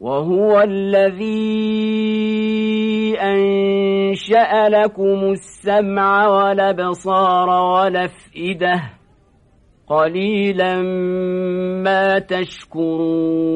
وهو الذي أنشأ لكم السمع والأبصار والأفئدة قليلا ما تشكرون.